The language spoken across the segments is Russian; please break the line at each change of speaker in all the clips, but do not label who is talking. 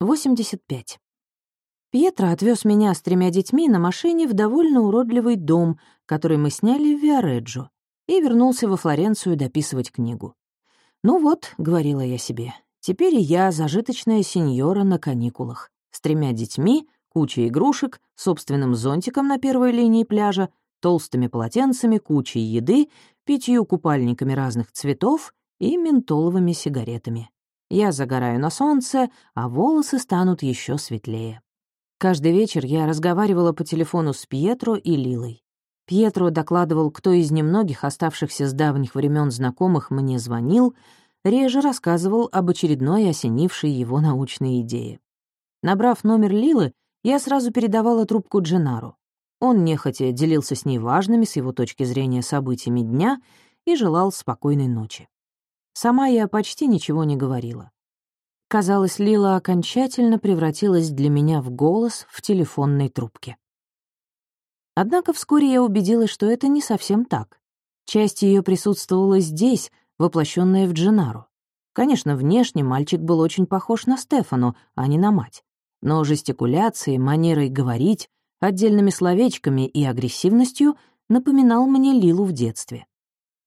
85. Пьетро отвез меня с тремя детьми на машине в довольно уродливый дом, который мы сняли в Виареджо, и вернулся во Флоренцию дописывать книгу. «Ну вот», — говорила я себе, — «теперь я зажиточная сеньора на каникулах, с тремя детьми, кучей игрушек, собственным зонтиком на первой линии пляжа, толстыми полотенцами, кучей еды, пятью купальниками разных цветов и ментоловыми сигаретами. Я загораю на солнце, а волосы станут еще светлее. Каждый вечер я разговаривала по телефону с Пьетро и Лилой. Пьетро докладывал, кто из немногих оставшихся с давних времен знакомых мне звонил, реже рассказывал об очередной осенившей его научной идее. Набрав номер Лилы, я сразу передавала трубку Дженару. Он нехотя делился с ней важными с его точки зрения событиями дня и желал спокойной ночи. Сама я почти ничего не говорила. Казалось, Лила окончательно превратилась для меня в голос в телефонной трубке. Однако вскоре я убедилась, что это не совсем так. Часть ее присутствовала здесь, воплощенная в Дженару. Конечно, внешне мальчик был очень похож на Стефану, а не на мать. Но жестикуляцией, манерой говорить, отдельными словечками и агрессивностью напоминал мне Лилу в детстве.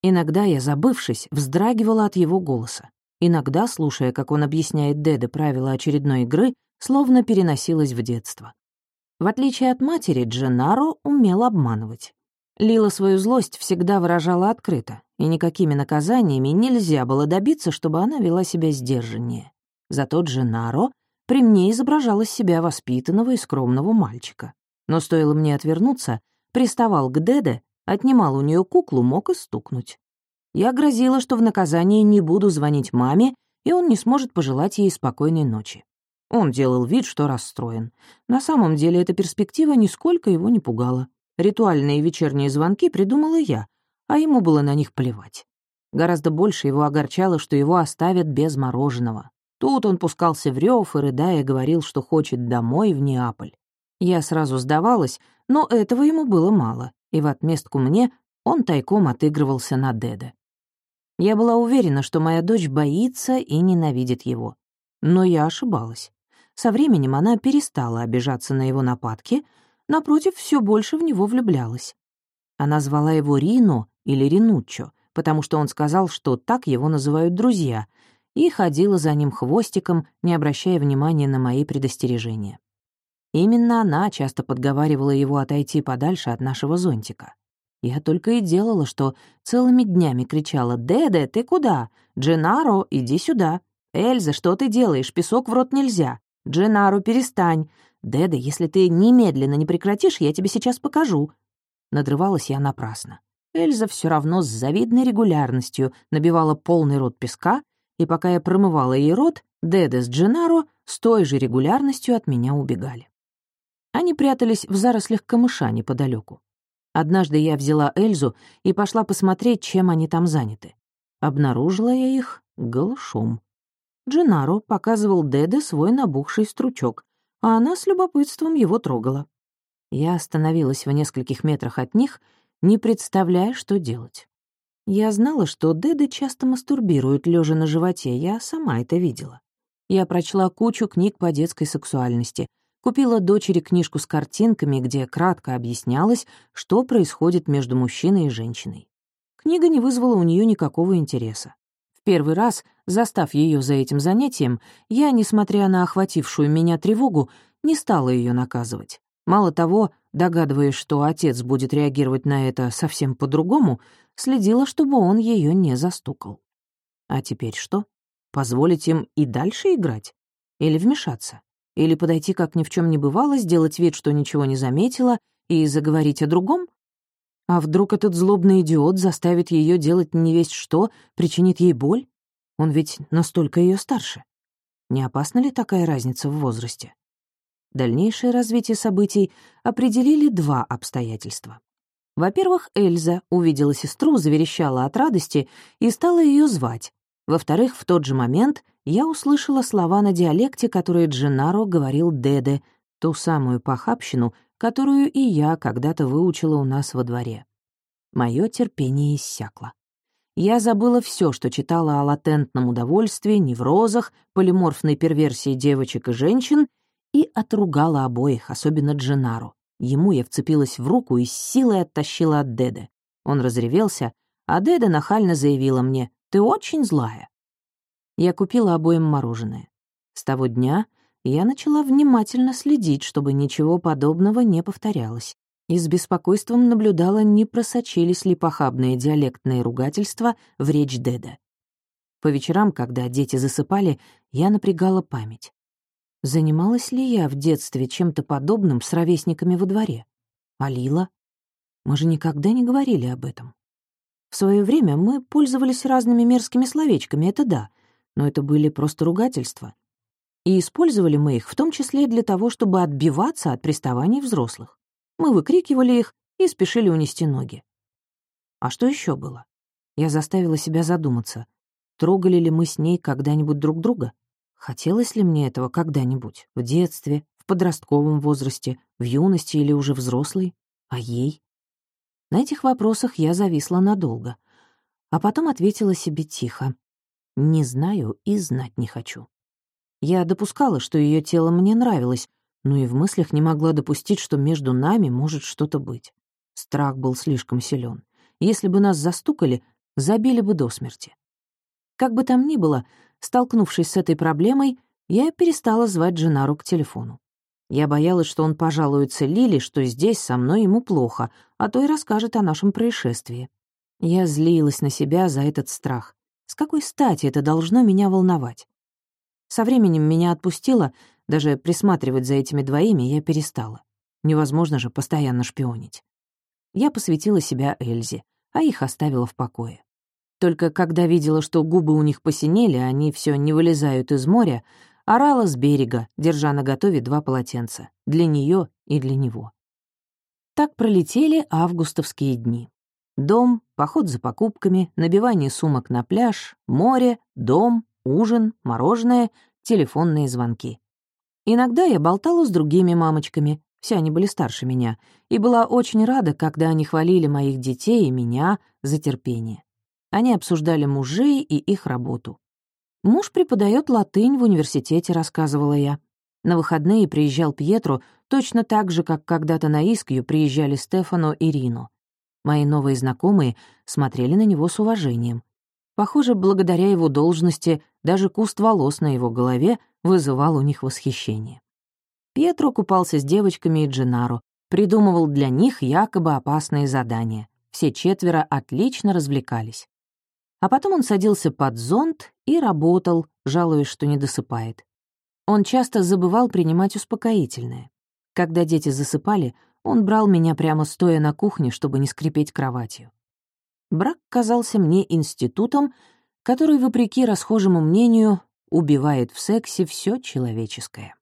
Иногда я, забывшись, вздрагивала от его голоса. Иногда, слушая, как он объясняет Деде правила очередной игры, словно переносилась в детство. В отличие от матери, Дженаро умел обманывать. Лила свою злость всегда выражала открыто, и никакими наказаниями нельзя было добиться, чтобы она вела себя сдержаннее. Зато Дженаро при мне изображал из себя воспитанного и скромного мальчика. Но стоило мне отвернуться, приставал к Деде отнимал у нее куклу, мог и стукнуть. Я грозила, что в наказание не буду звонить маме, и он не сможет пожелать ей спокойной ночи. Он делал вид, что расстроен. На самом деле эта перспектива нисколько его не пугала. Ритуальные вечерние звонки придумала я, а ему было на них плевать. Гораздо больше его огорчало, что его оставят без мороженого. Тут он пускался в рев и, рыдая, говорил, что хочет домой, в Неаполь. Я сразу сдавалась, но этого ему было мало и в отместку мне он тайком отыгрывался на Деде. Я была уверена, что моя дочь боится и ненавидит его. Но я ошибалась. Со временем она перестала обижаться на его нападки, напротив, все больше в него влюблялась. Она звала его Рино или Ринуччо, потому что он сказал, что так его называют друзья, и ходила за ним хвостиком, не обращая внимания на мои предостережения. Именно она часто подговаривала его отойти подальше от нашего зонтика. Я только и делала, что целыми днями кричала «Деде, ты куда? Дженаро, иди сюда! Эльза, что ты делаешь? Песок в рот нельзя! Дженаро, перестань! Деде, если ты немедленно не прекратишь, я тебе сейчас покажу!» Надрывалась я напрасно. Эльза все равно с завидной регулярностью набивала полный рот песка, и пока я промывала ей рот, Деде с Дженаро с той же регулярностью от меня убегали. Они прятались в зарослях камыша неподалеку. Однажды я взяла Эльзу и пошла посмотреть, чем они там заняты. Обнаружила я их голышом. Дженаро показывал Деде свой набухший стручок, а она с любопытством его трогала. Я остановилась в нескольких метрах от них, не представляя, что делать. Я знала, что Деде часто мастурбирует, лежа на животе, я сама это видела. Я прочла кучу книг по детской сексуальности, Купила дочери книжку с картинками, где кратко объяснялось, что происходит между мужчиной и женщиной. Книга не вызвала у нее никакого интереса. В первый раз, застав ее за этим занятием, я, несмотря на охватившую меня тревогу, не стала ее наказывать. Мало того, догадываясь, что отец будет реагировать на это совсем по-другому, следила, чтобы он ее не застукал. А теперь что? Позволить им и дальше играть? Или вмешаться? Или подойти, как ни в чем не бывало, сделать вид, что ничего не заметила, и заговорить о другом? А вдруг этот злобный идиот заставит ее делать не весть что, причинит ей боль? Он ведь настолько ее старше. Не опасна ли такая разница в возрасте? Дальнейшее развитие событий определили два обстоятельства. Во-первых, Эльза увидела сестру, заверещала от радости и стала ее звать. Во-вторых, в тот же момент я услышала слова на диалекте, которые Дженаро говорил Деде, ту самую похабщину, которую и я когда-то выучила у нас во дворе. Мое терпение иссякло. я забыла все, что читала о латентном удовольствии, неврозах, полиморфной перверсии девочек и женщин, и отругала обоих, особенно Дженару. Ему я вцепилась в руку и силой оттащила от Деда. Он разревелся, а Деда нахально заявила мне, «Ты очень злая». Я купила обоим мороженое. С того дня я начала внимательно следить, чтобы ничего подобного не повторялось, и с беспокойством наблюдала, не просочились ли похабные диалектные ругательства в речь Деда. По вечерам, когда дети засыпали, я напрягала память. Занималась ли я в детстве чем-то подобным с ровесниками во дворе? А Лила? Мы же никогда не говорили об этом. В свое время мы пользовались разными мерзкими словечками, это да, но это были просто ругательства. И использовали мы их в том числе для того, чтобы отбиваться от приставаний взрослых. Мы выкрикивали их и спешили унести ноги. А что еще было? Я заставила себя задуматься, трогали ли мы с ней когда-нибудь друг друга? Хотелось ли мне этого когда-нибудь? В детстве, в подростковом возрасте, в юности или уже взрослой? А ей? На этих вопросах я зависла надолго. А потом ответила себе тихо. Не знаю и знать не хочу. Я допускала, что ее тело мне нравилось, но и в мыслях не могла допустить, что между нами может что-то быть. Страх был слишком силен. Если бы нас застукали, забили бы до смерти. Как бы там ни было, Столкнувшись с этой проблемой, я перестала звать Дженару к телефону. Я боялась, что он пожалуется Лили, что здесь со мной ему плохо, а то и расскажет о нашем происшествии. Я злилась на себя за этот страх. С какой стати это должно меня волновать? Со временем меня отпустило, даже присматривать за этими двоими я перестала. Невозможно же постоянно шпионить. Я посвятила себя Эльзе, а их оставила в покое. Только когда видела, что губы у них посинели, они все не вылезают из моря, орала с берега, держа на готове два полотенца — для нее и для него. Так пролетели августовские дни. Дом, поход за покупками, набивание сумок на пляж, море, дом, ужин, мороженое, телефонные звонки. Иногда я болтала с другими мамочками, все они были старше меня, и была очень рада, когда они хвалили моих детей и меня за терпение. Они обсуждали мужей и их работу. «Муж преподает латынь в университете», — рассказывала я. На выходные приезжал Пьетро точно так же, как когда-то на Искью приезжали Стефано и Рино. Мои новые знакомые смотрели на него с уважением. Похоже, благодаря его должности даже куст волос на его голове вызывал у них восхищение. Пьетро купался с девочками и Дженаро, придумывал для них якобы опасные задания. Все четверо отлично развлекались. А потом он садился под зонт и работал, жалуясь, что не досыпает. Он часто забывал принимать успокоительное. Когда дети засыпали, он брал меня прямо стоя на кухне, чтобы не скрипеть кроватью. Брак казался мне институтом, который, вопреки расхожему мнению, убивает в сексе все человеческое.